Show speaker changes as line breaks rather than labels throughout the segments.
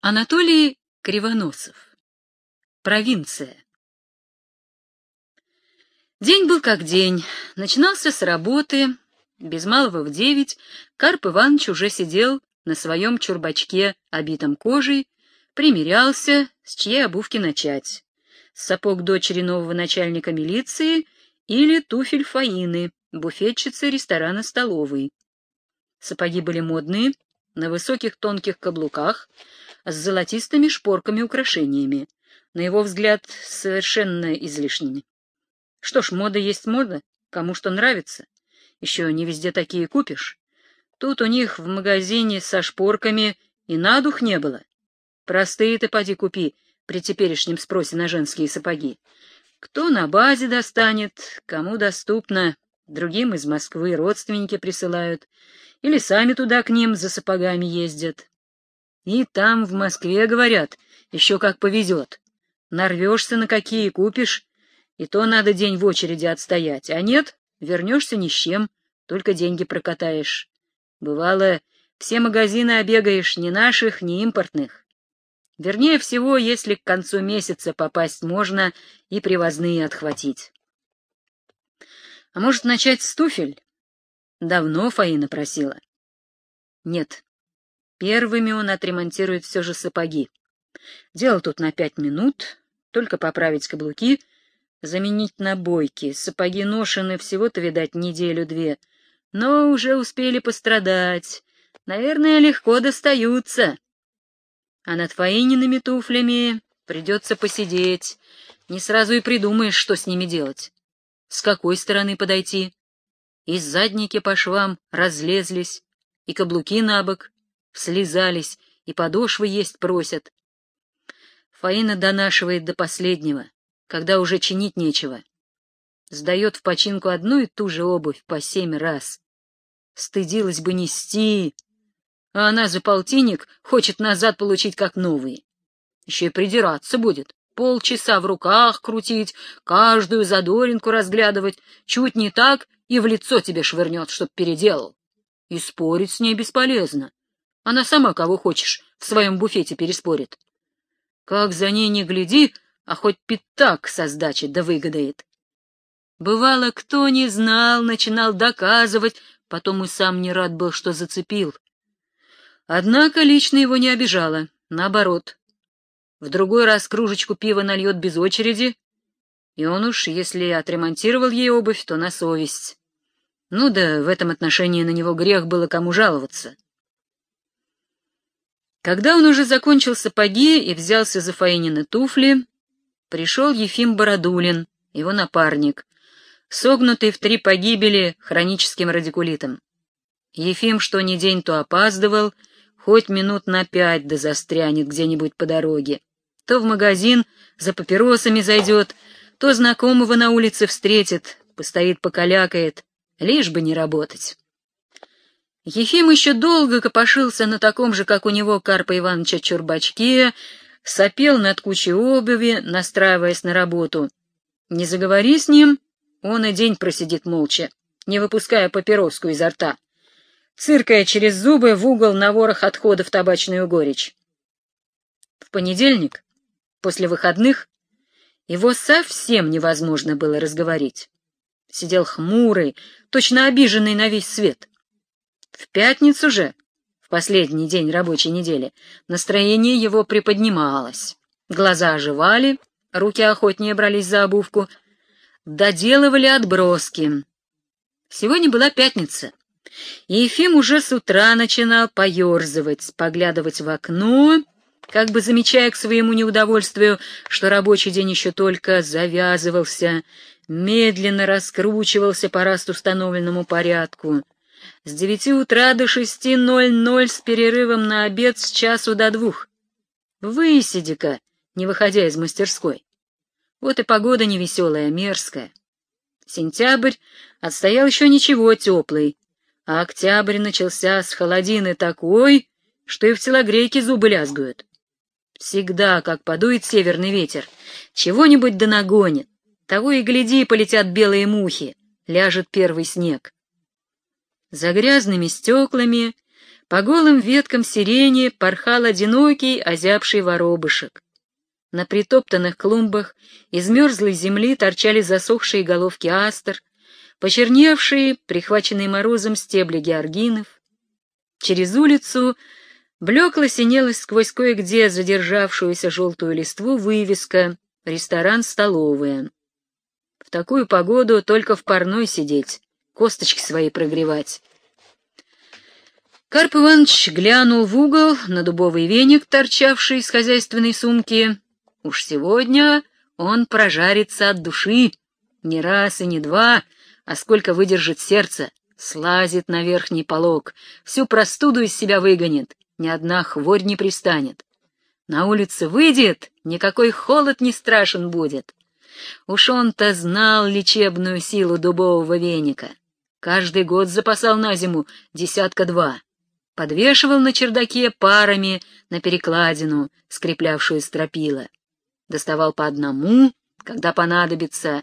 Анатолий Кривоносов. Провинция. День был как день. Начинался с работы. Без малого в девять Карп Иванович уже сидел на своем чурбачке, обитом кожей, примерялся, с чьей обувки начать. Сапог дочери нового начальника милиции или туфель Фаины, буфетчицы ресторана-столовой. Сапоги были модные, на высоких тонких каблуках, с золотистыми шпорками-украшениями, на его взгляд, совершенно излишними. Что ж, мода есть мода, кому что нравится. Еще не везде такие купишь. Тут у них в магазине со шпорками и на дух не было. Простые ты поди купи при теперешнем спросе на женские сапоги. Кто на базе достанет, кому доступно, другим из Москвы родственники присылают, или сами туда к ним за сапогами ездят. И там, в Москве, говорят, еще как повезет. Нарвешься на какие купишь, и то надо день в очереди отстоять, а нет, вернешься ни с чем, только деньги прокатаешь. Бывало, все магазины обегаешь ни наших, ни импортных. Вернее всего, если к концу месяца попасть можно и привозные отхватить. А может, начать с туфель? Давно Фаина просила. Нет, Первыми он отремонтирует все же сапоги. Дело тут на пять минут, только поправить каблуки, заменить набойки. Сапоги ношены всего-то, видать, неделю-две, но уже успели пострадать. Наверное, легко достаются. А над Фаиниными туфлями придется посидеть. Не сразу и придумаешь, что с ними делать. С какой стороны подойти? И задники по швам разлезлись, и каблуки на бок, слезались и подошвы есть просят. Фаина донашивает до последнего, когда уже чинить нечего. Сдает в починку одну и ту же обувь по семь раз. Стыдилась бы нести, а она за полтинник хочет назад получить как новые. Еще и придираться будет, полчаса в руках крутить, каждую задоринку разглядывать, чуть не так и в лицо тебе швырнет, чтоб переделал. И спорить с ней бесполезно. Она сама кого хочешь в своем буфете переспорит. Как за ней не гляди, а хоть пятак со сдачи да выгодает. Бывало, кто не знал, начинал доказывать, потом и сам не рад был, что зацепил. Однако лично его не обижало, наоборот. В другой раз кружечку пива нальет без очереди, и он уж, если отремонтировал ей обувь, то на совесть. Ну да, в этом отношении на него грех было кому жаловаться. Когда он уже закончил сапоги и взялся за Фаинины туфли, пришел Ефим Бородулин, его напарник, согнутый в три погибели хроническим радикулитом. Ефим что ни день, то опаздывал, хоть минут на пять да застрянет где-нибудь по дороге. То в магазин за папиросами зайдет, то знакомого на улице встретит, постоит покалякает, лишь бы не работать. Ефим еще долго копошился на таком же, как у него, Карпа Ивановича чурбачке, сопел над кучей обуви, настраиваясь на работу. Не заговори с ним, он и день просидит молча, не выпуская папироску изо рта, циркая через зубы в угол на ворох отходов табачную горечь. В понедельник, после выходных, его совсем невозможно было разговорить. Сидел хмурый, точно обиженный на весь свет. В пятницу же, в последний день рабочей недели, настроение его приподнималось. Глаза оживали, руки охотнее брались за обувку, доделывали отброски. Сегодня была пятница, и Ефим уже с утра начинал поерзывать, поглядывать в окно, как бы замечая к своему неудовольствию, что рабочий день еще только завязывался, медленно раскручивался по раз установленному порядку. С девяти утра до шести ноль ноль с перерывом на обед с часу до двух. Высиди-ка, не выходя из мастерской. Вот и погода невеселая, мерзкая. Сентябрь отстоял еще ничего теплый, а октябрь начался с холодины такой, что и в телогрейке зубы лязгают. Всегда, как подует северный ветер, чего-нибудь да нагонит. Того и гляди, полетят белые мухи, ляжет первый снег. За грязными стеклами, По голым веткам сирени порхал одинокий озябший воробышек. На притоптанных клумбах из мерзлой земли торчали засохшие головки астр, почерневшие, прихваченные морозом стебли георгинов. Через улицу блекло синелась сквозь кое-где задержавшуюся желтую листву вывеска «Ресторан-столовая». В такую погоду только в парной сидеть, косточки свои прогревать. Карп Иванович глянул в угол на дубовый веник, торчавший из хозяйственной сумки. Уж сегодня он прожарится от души, не раз и не два, а сколько выдержит сердце, слазит на верхний полог, всю простуду из себя выгонит, ни одна хворь не пристанет. На улице выйдет, никакой холод не страшен будет. Уж он-то знал лечебную силу дубового веника. Каждый год запасал на зиму десятка-два. Подвешивал на чердаке парами на перекладину, скреплявшую стропила. Доставал по одному, когда понадобится.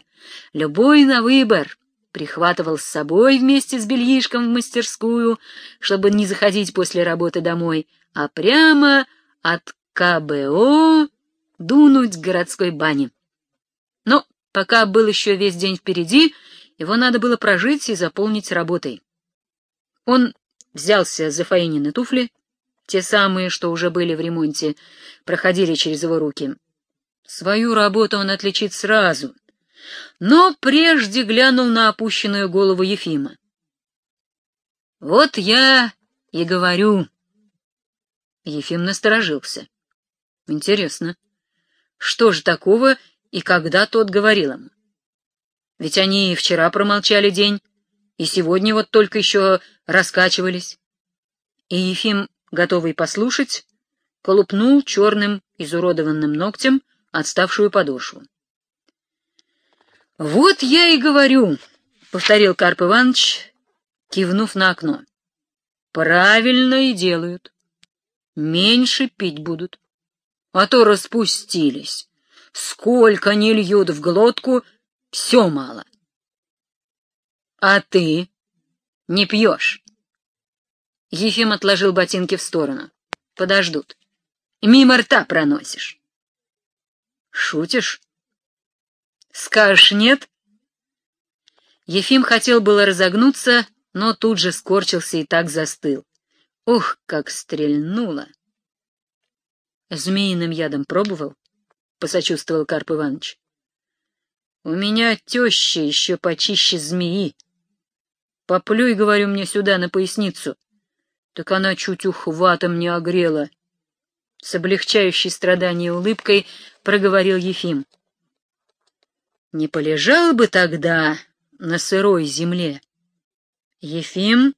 Любой на выбор. Прихватывал с собой вместе с бельишком в мастерскую, чтобы не заходить после работы домой, а прямо от КБО дунуть к городской бане. Но пока был еще весь день впереди, его надо было прожить и заполнить работой. Он взялся за Фаинины туфли, те самые, что уже были в ремонте, проходили через его руки. Свою работу он отличит сразу, но прежде глянул на опущенную голову Ефима. «Вот я и говорю». Ефим насторожился. «Интересно, что же такого и когда тот говорил ему? Ведь они и вчера промолчали день, и сегодня вот только еще раскачивались. И Ефим, готовый послушать, колупнул черным изуродованным ногтем отставшую подошву. «Вот я и говорю», — повторил Карп Иванович, кивнув на окно. «Правильно и делают. Меньше пить будут. А то распустились. Сколько не льют в глотку, все мало. А ты не пьешь?» Ефим отложил ботинки в сторону. «Подождут. Мимо рта проносишь». «Шутишь?» «Скажешь нет?» Ефим хотел было разогнуться, но тут же скорчился и так застыл. Ух, как стрельнуло! «Змеиным ядом пробовал?» — посочувствовал Карп Иванович. «У меня теща еще почище змеи. Поплюй, говорю, мне сюда, на поясницу. Так она чуть ухватом не огрела. С облегчающей страдания улыбкой проговорил Ефим. Не полежал бы тогда на сырой земле. Ефим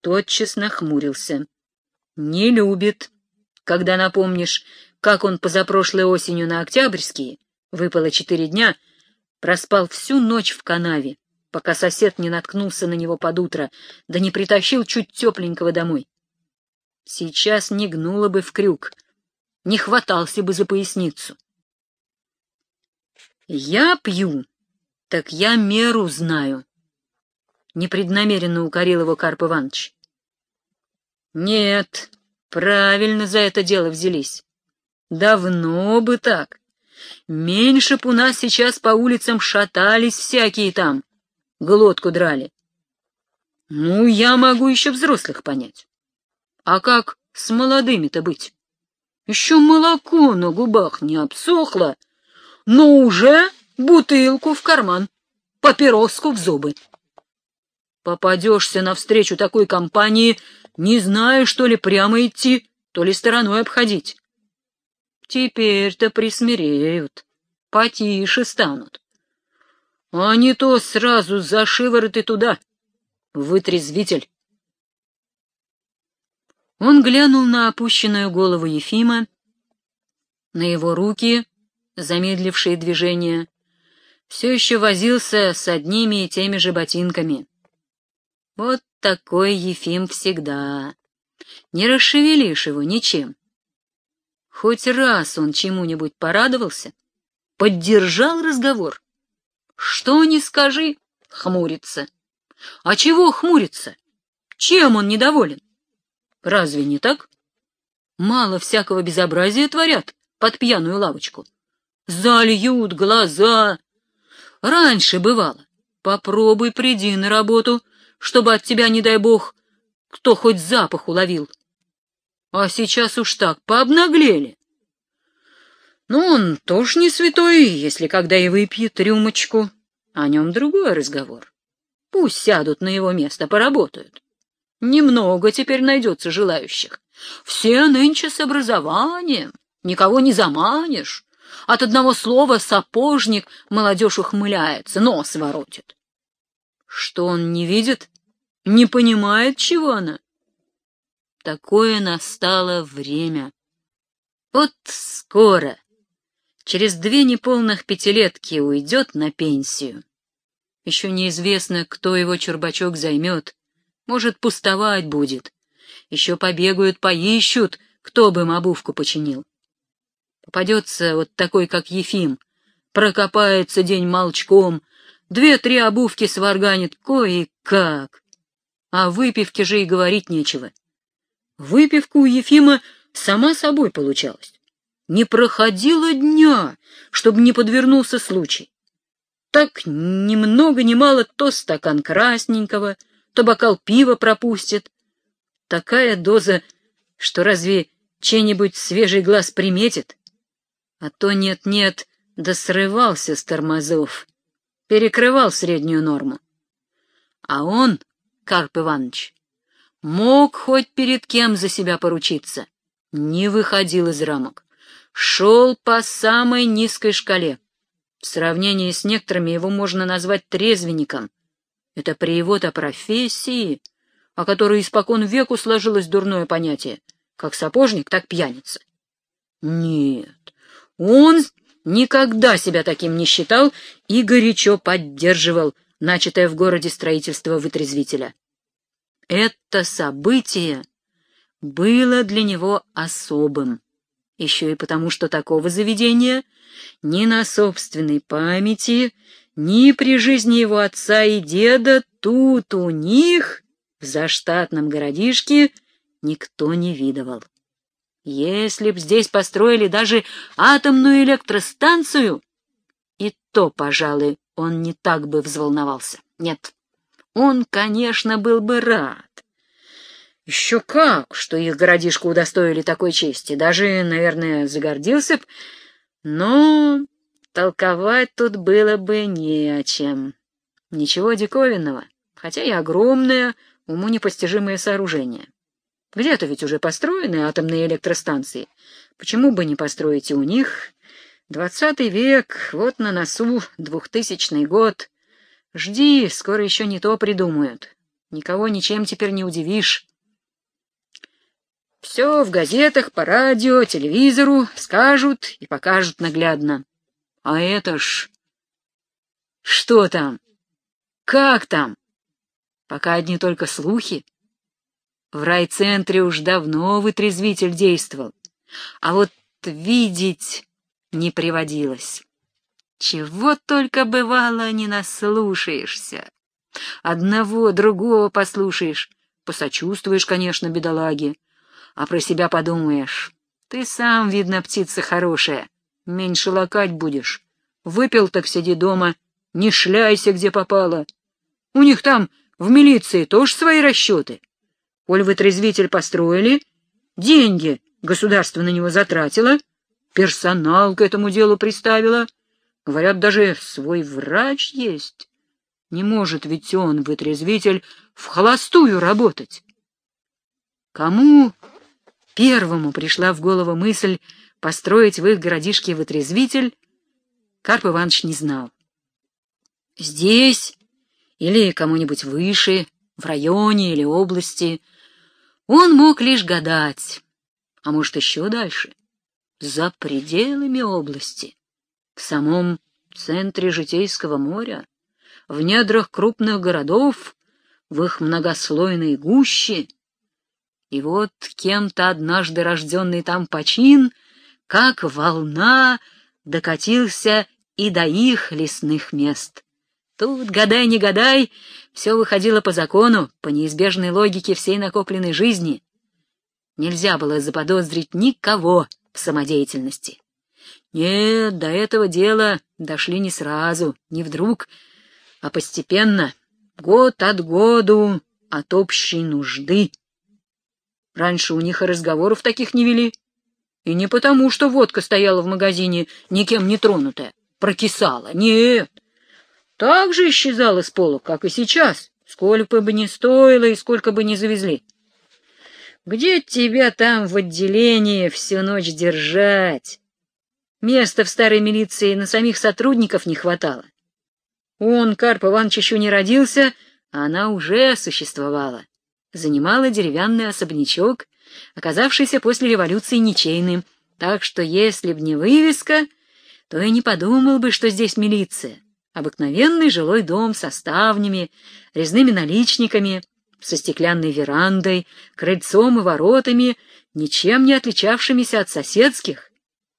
тотчас нахмурился. Не любит, когда напомнишь, как он позапрошлой осенью на Октябрьские, выпало четыре дня, проспал всю ночь в канаве пока сосед не наткнулся на него под утро, да не притащил чуть тепленького домой. Сейчас не гнуло бы в крюк, не хватался бы за поясницу. Я пью, так я меру знаю, — непреднамеренно укорил его Карп Иванович. Нет, правильно за это дело взялись. Давно бы так. Меньше б у нас сейчас по улицам шатались всякие там, глотку драли. Ну, я могу еще взрослых понять. А как с молодыми-то быть? Еще молоко на губах не обсохло, но уже бутылку в карман, папироску в зубы. Попадешься навстречу такой компании, не зная, что ли прямо идти, то ли стороной обходить. Теперь-то присмиреют, потише станут а не то сразу за шиворот и туда. Вытрезвитель. Он глянул на опущенную голову Ефима, на его руки, замедлившие движение, все еще возился с одними и теми же ботинками. Вот такой Ефим всегда. Не расшевелишь его ничем. Хоть раз он чему-нибудь порадовался, поддержал разговор. Что ни скажи, хмурится. А чего хмурится? Чем он недоволен? Разве не так? Мало всякого безобразия творят под пьяную лавочку. Зальют глаза. Раньше бывало. Попробуй приди на работу, чтобы от тебя, не дай бог, кто хоть запах уловил. А сейчас уж так пообнаглели. Ну, он тоже не святой, если когда и выпьет рюмочку. О нем другой разговор. Пусть сядут на его место, поработают. Немного теперь найдется желающих. Все нынче с образованием, никого не заманишь. От одного слова «сапожник» молодежь ухмыляется, нос воротит. Что он не видит? Не понимает, чего она? Такое настало время. Вот скоро, через две неполных пятилетки, уйдет на пенсию. Еще неизвестно, кто его чурбачок займет. Может, пустовать будет. Еще побегают, поищут, кто бы им обувку починил. Попадется вот такой, как Ефим, прокопается день молчком, две-три обувки сварганит кое-как. А выпивке же и говорить нечего. Выпивка у Ефима сама собой получалась. Не проходило дня, чтобы не подвернулся случай. Так ни много ни мало то стакан красненького, то бокал пива пропустит. Такая доза, что разве чей-нибудь свежий глаз приметит? А то нет-нет, да срывался с тормозов, перекрывал среднюю норму. А он, Карп Иванович, мог хоть перед кем за себя поручиться, не выходил из рамок, шел по самой низкой шкале. В сравнении с некоторыми его можно назвать трезвенником. Это при его-то профессии, о которой испокон веку сложилось дурное понятие, как сапожник, так пьяница. Нет, он никогда себя таким не считал и горячо поддерживал начатое в городе строительство вытрезвителя. Это событие было для него особым, еще и потому, что такого заведения ни на собственной памяти, ни при жизни его отца и деда тут у них, в заштатном городишке, никто не видывал. Если б здесь построили даже атомную электростанцию, и то, пожалуй, он не так бы взволновался. Нет, он, конечно, был бы рад. Еще как, что их городишко удостоили такой чести. Даже, наверное, загордился б, но толковать тут было бы не о чем. Ничего диковинного, хотя и огромное, уму непостижимое сооружение. Где-то ведь уже построены атомные электростанции. Почему бы не построить и у них? Двадцатый век, вот на носу двухтысячный год. Жди, скоро еще не то придумают. Никого ничем теперь не удивишь. Все в газетах, по радио, телевизору скажут и покажут наглядно. А это ж... Что там? Как там? Пока одни только слухи. В райцентре уж давно вытрезвитель действовал, а вот видеть не приводилось. Чего только бывало не наслушаешься. Одного, другого послушаешь, посочувствуешь, конечно, бедолаге, а про себя подумаешь. Ты сам, видно, птица хорошая, меньше лакать будешь. Выпил, так сиди дома, не шляйся, где попало. У них там в милиции тоже свои расчеты. Коль вытрезвитель построили, деньги государство на него затратило, персонал к этому делу приставило. Говорят, даже свой врач есть. Не может ведь он, вытрезвитель, в холостую работать. Кому первому пришла в голову мысль построить в их городишке вытрезвитель, Карп Иванович не знал. Здесь или кому-нибудь выше, в районе или области, он мог лишь гадать, а может еще дальше, за пределами области, в самом центре Житейского моря, в недрах крупных городов, в их многослойной гуще, и вот кем-то однажды рожденный там почин, как волна, докатился и до их лесных мест. Тут, гадай, не гадай, все выходило по закону, по неизбежной логике всей накопленной жизни. нельзя было заподозрить никого в самодеятельности. Нет, до этого дела дошли не сразу, не вдруг, а постепенно, год от году, от общей нужды. Раньше у них и разговоров таких не вели. И не потому, что водка стояла в магазине никем не тронутая, прокисала. Нет, так же исчезала с пола, как и сейчас, сколько бы ни стоило и сколько бы ни завезли. Где тебя там в отделении всю ночь держать? Места в старой милиции на самих сотрудников не хватало. Он, Карп Иванович, еще не родился, а она уже существовала. Занимала деревянный особнячок, оказавшийся после революции ничейным, так что если б не вывеска, то и не подумал бы, что здесь милиция. Обыкновенный жилой дом со ставнями, резными наличниками, со стеклянной верандой, крыльцом и воротами, ничем не отличавшимися от соседских,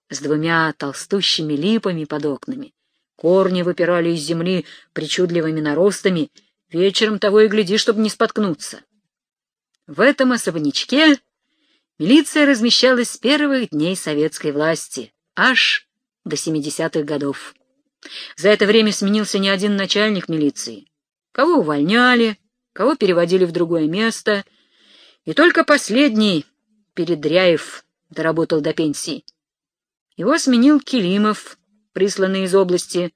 с двумя толстущими липами под окнами. Корни выпирали из земли причудливыми наростами, вечером того и гляди, чтобы не споткнуться. В этом особнячке милиция размещалась с первых дней советской власти, аж до 70-х годов. За это время сменился не один начальник милиции. Кого увольняли, кого переводили в другое место, и только последний, Передряев, доработал до пенсии. Его сменил Килимов, присланный из области,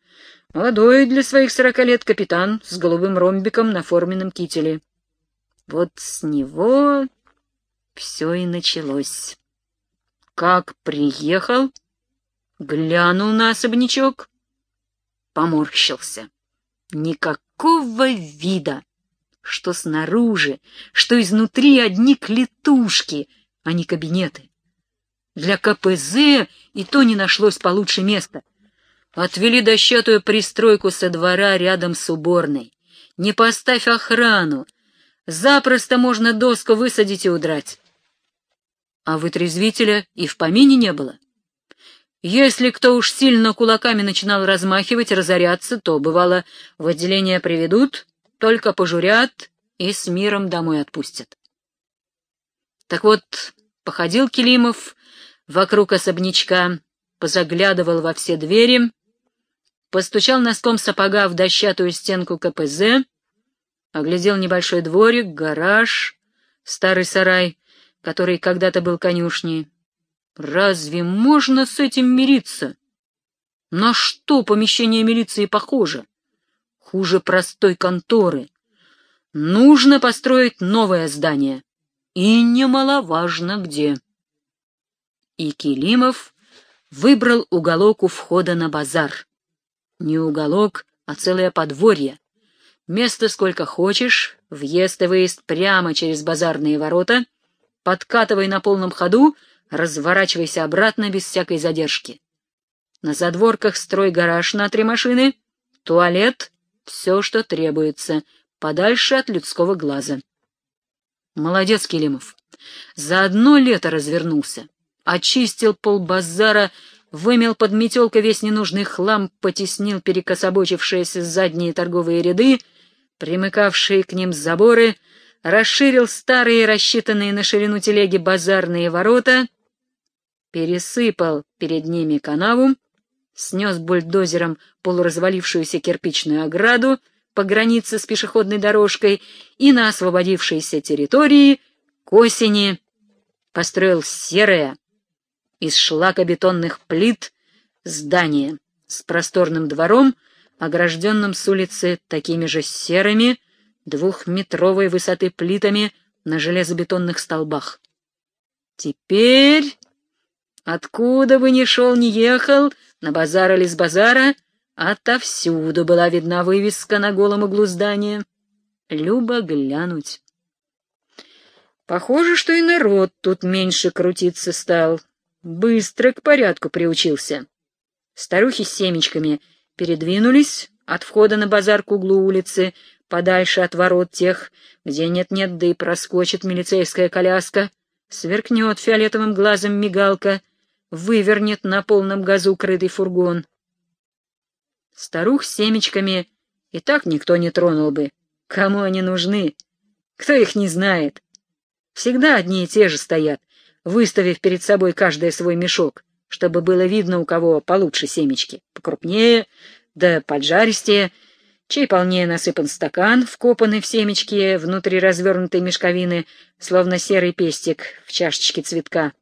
молодой для своих сорока лет капитан с голубым ромбиком на форменном кителе. Вот с него все и началось. Как приехал, глянул на особнячок, поморщился. Никакого вида, что снаружи, что изнутри одни клетушки, а не кабинеты. Для КПЗ и то не нашлось получше места. Отвели дощатую пристройку со двора рядом с уборной. Не поставь охрану. Запросто можно доску высадить и удрать. А вытрезвителя и в помине не было. Если кто уж сильно кулаками начинал размахивать, разоряться, то, бывало, в отделение приведут, только пожурят и с миром домой отпустят. Так вот, походил Келимов вокруг особнячка, позаглядывал во все двери, постучал носком сапога в дощатую стенку КПЗ, оглядел небольшой дворик, гараж, старый сарай, который когда-то был конюшней. Разве можно с этим мириться? На что помещение милиции похоже? Хуже простой конторы. Нужно построить новое здание. И немаловажно где и Килимов выбрал уголок у входа на базар. Не уголок, а целое подворье. Место сколько хочешь, въезд и выезд прямо через базарные ворота, подкатывай на полном ходу, разворачивайся обратно без всякой задержки. На задворках строй гараж на три машины, туалет, все, что требуется, подальше от людского глаза. Молодец, Килимов. За одно лето развернулся очистил полбазара, вымел под метелкой весь ненужный хлам, потеснил перекособочившиеся задние торговые ряды, примыкавшие к ним заборы, расширил старые, рассчитанные на ширину телеги базарные ворота, пересыпал перед ними канаву, снес бульдозером полуразвалившуюся кирпичную ограду по границе с пешеходной дорожкой и на освободившейся территории к осени построил серое, из шлакобетонных плит здание с просторным двором, огражденным с улицы такими же серыми, двухметровой высоты плитами на железобетонных столбах. Теперь, откуда бы ни шел, ни ехал, на базар или с базара, отовсюду была видна вывеска на голом углу здания. Любо глянуть. Похоже, что и народ тут меньше крутиться стал. Быстро к порядку приучился. Старухи с семечками передвинулись от входа на базар к углу улицы, подальше от ворот тех, где нет-нет, да и проскочит милицейская коляска, сверкнет фиолетовым глазом мигалка, вывернет на полном газу крытый фургон. Старух с семечками и так никто не тронул бы. Кому они нужны? Кто их не знает? Всегда одни и те же стоят, выставив перед собой каждый свой мешок, чтобы было видно, у кого получше семечки, покрупнее, да поджаристее, чей полнее насыпан стакан, вкопанный в семечки внутри развернутой мешковины, словно серый пестик в чашечке цветка.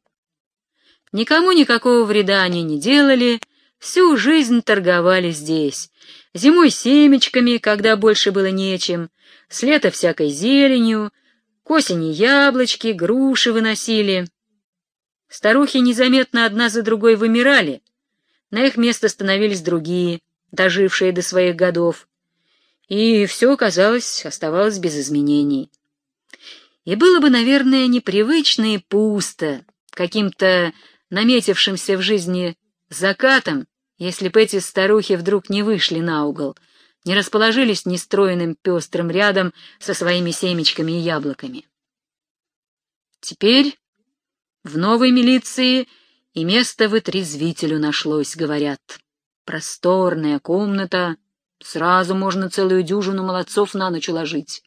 Никому никакого вреда они не делали, всю жизнь торговали здесь, зимой семечками, когда больше было нечем, с лета всякой зеленью, к осени яблочки, груши выносили. Старухи незаметно одна за другой вымирали, на их место становились другие, дожившие до своих годов, и все, казалось, оставалось без изменений. И было бы, наверное, непривычно и пусто, каким-то наметившимся в жизни закатом, если бы эти старухи вдруг не вышли на угол, не расположились нестроенным пестрым рядом со своими семечками и яблоками. Теперь в новой милиции и место вытрезвителю нашлось, говорят. Просторная комната, сразу можно целую дюжину молодцов на ночь уложить.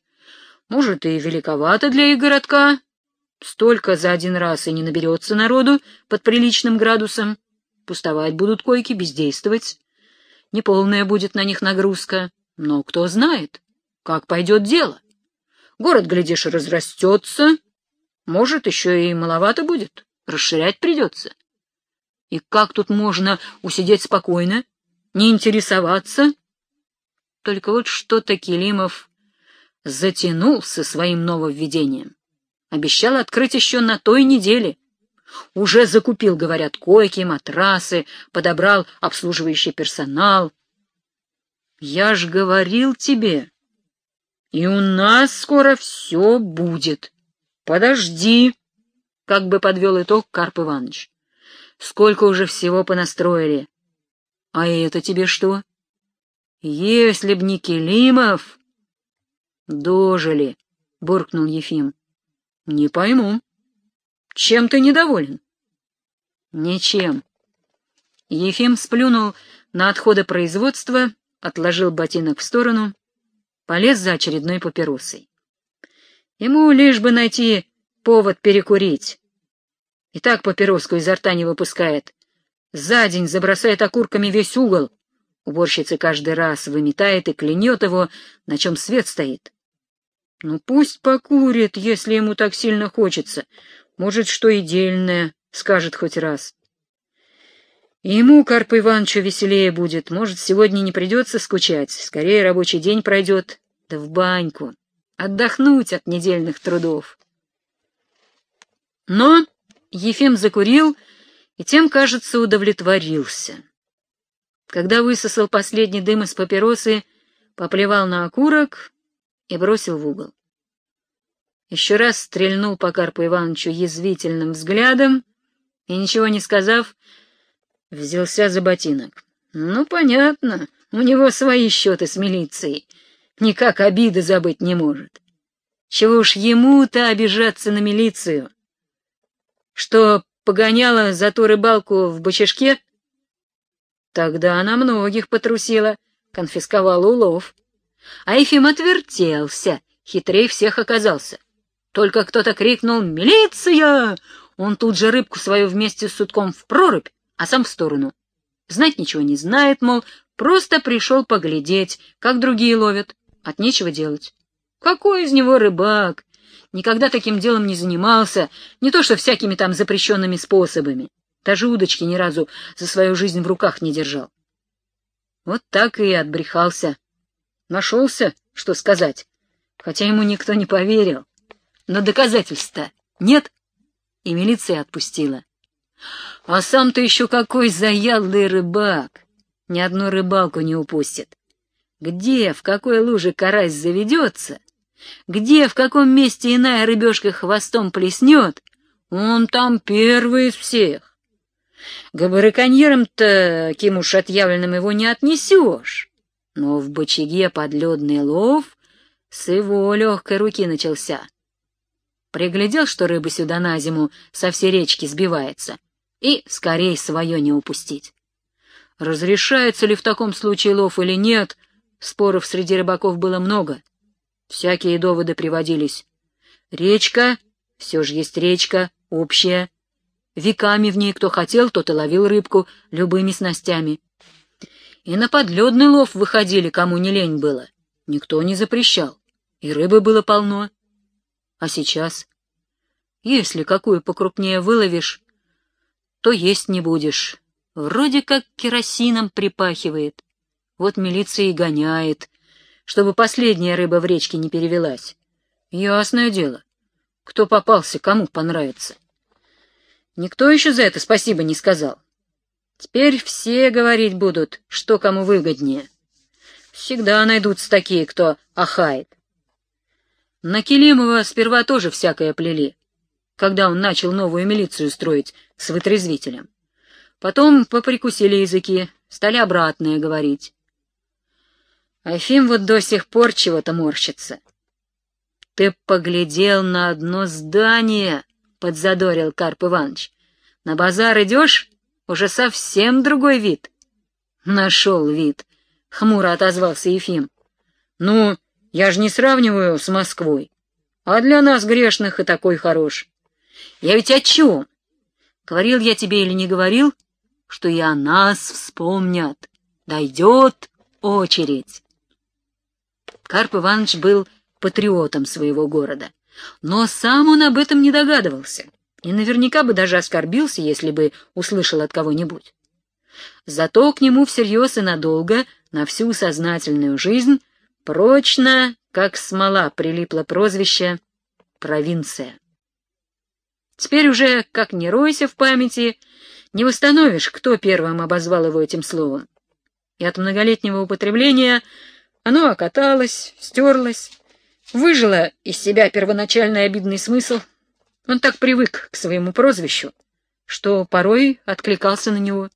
Может, и великовато для их городка. Столько за один раз и не наберется народу под приличным градусом. Пустовать будут койки, бездействовать. Неполная будет на них нагрузка. Но кто знает, как пойдет дело. Город, глядишь, разрастется, может, еще и маловато будет, расширять придется. И как тут можно усидеть спокойно, не интересоваться? Только вот что-то Келимов затянулся своим нововведением. Обещал открыть еще на той неделе. Уже закупил, говорят, койки, матрасы, подобрал обслуживающий персонал. Я ж говорил тебе, и у нас скоро все будет. Подожди, как бы подвел итог Карп Иванович. Сколько уже всего понастроили. А это тебе что? Если б не Келимов... Дожили, буркнул Ефим. Не пойму. Чем ты недоволен? Ничем. Ефим сплюнул на отходы производства, отложил ботинок в сторону, полез за очередной папиросой. Ему лишь бы найти повод перекурить. И так папироску изо рта не выпускает. За день забросает окурками весь угол. Уборщица каждый раз выметает и клянет его, на чем свет стоит. Ну пусть покурит, если ему так сильно хочется. Может, что и дельное, скажет хоть раз. И ему, Карпу Ивановичу, веселее будет. Может, сегодня не придется скучать. Скорее рабочий день пройдет. Да в баньку отдохнуть от недельных трудов. Но Ефим закурил и тем, кажется, удовлетворился. Когда высосал последний дым из папиросы, поплевал на окурок и бросил в угол. Еще раз стрельнул по Карпу Ивановичу язвительным взглядом и, ничего не сказав, взялся за ботинок. Ну, понятно, у него свои счеты с милицией — никак обиды забыть не может. Чего уж ему-то обижаться на милицию? Что погоняла за ту рыбалку в бочишке? Тогда она многих потрусила, конфисковала улов. А Ефим отвертелся, хитрей всех оказался. Только кто-то крикнул «Милиция!» Он тут же рыбку свою вместе с сутком в прорубь, а сам в сторону. Знать ничего не знает, мол, просто пришел поглядеть, как другие ловят. От нечего делать. Какой из него рыбак? Никогда таким делом не занимался, не то что всякими там запрещенными способами. Даже удочки ни разу за свою жизнь в руках не держал. Вот так и отбрехался. Нашелся, что сказать, хотя ему никто не поверил. Но доказательств-то нет, и милиция отпустила. А сам-то еще какой заядлый рыбак! Ни одну рыбалку не упустит. Где, в какой луже карась заведется, где, в каком месте иная рыбешка хвостом плеснет, он там первый из всех. К бараконьерам-то, кем уж отъявленным его не отнесешь. Но в бочаге подледный лов с его легкой руки начался. Приглядел, что рыба сюда на зиму со всей речки сбивается, и скорей свое не упустить. Разрешается ли в таком случае лов или нет — Споров среди рыбаков было много. Всякие доводы приводились. Речка, все же есть речка, общая, Веками в ней кто хотел, тот и ловил рыбку любыми снастями. И на подледный лов выходили, кому не лень было. Никто не запрещал, и рыбы было полно. А сейчас? Если какую покрупнее выловишь, то есть не будешь. Вроде как керосином припахивает. Вот милиция и гоняет, чтобы последняя рыба в речке не перевелась. Ясное дело, кто попался, кому понравится. Никто еще за это спасибо не сказал. Теперь все говорить будут, что кому выгоднее. Всегда найдутся такие, кто ахает. На Келимова сперва тоже всякое плели, когда он начал новую милицию строить с вытрезвителем. Потом поприкусили языки, стали обратное говорить. Афим вот до сих пор чего-то морщится. — Ты поглядел на одно здание, — подзадорил Карп Иванович. — На базар идешь, уже совсем другой вид. — Нашел вид, — хмуро отозвался Ефим. — Ну, я же не сравниваю с Москвой. А для нас, грешных, и такой хорош. Я ведь о чем? Говорил я тебе или не говорил, что и о нас вспомнят. Дойдет очередь. Карп Иванович был патриотом своего города, но сам он об этом не догадывался и наверняка бы даже оскорбился, если бы услышал от кого-нибудь. Зато к нему всерьез и надолго, на всю сознательную жизнь, прочно, как смола, прилипло прозвище «провинция». Теперь уже, как не ройся в памяти, не восстановишь, кто первым обозвал его этим словом. И от многолетнего употребления оно окаталось, стерлось, выжило из себя первоначальный обидный смысл. Он так привык к своему прозвищу, что порой откликался на него.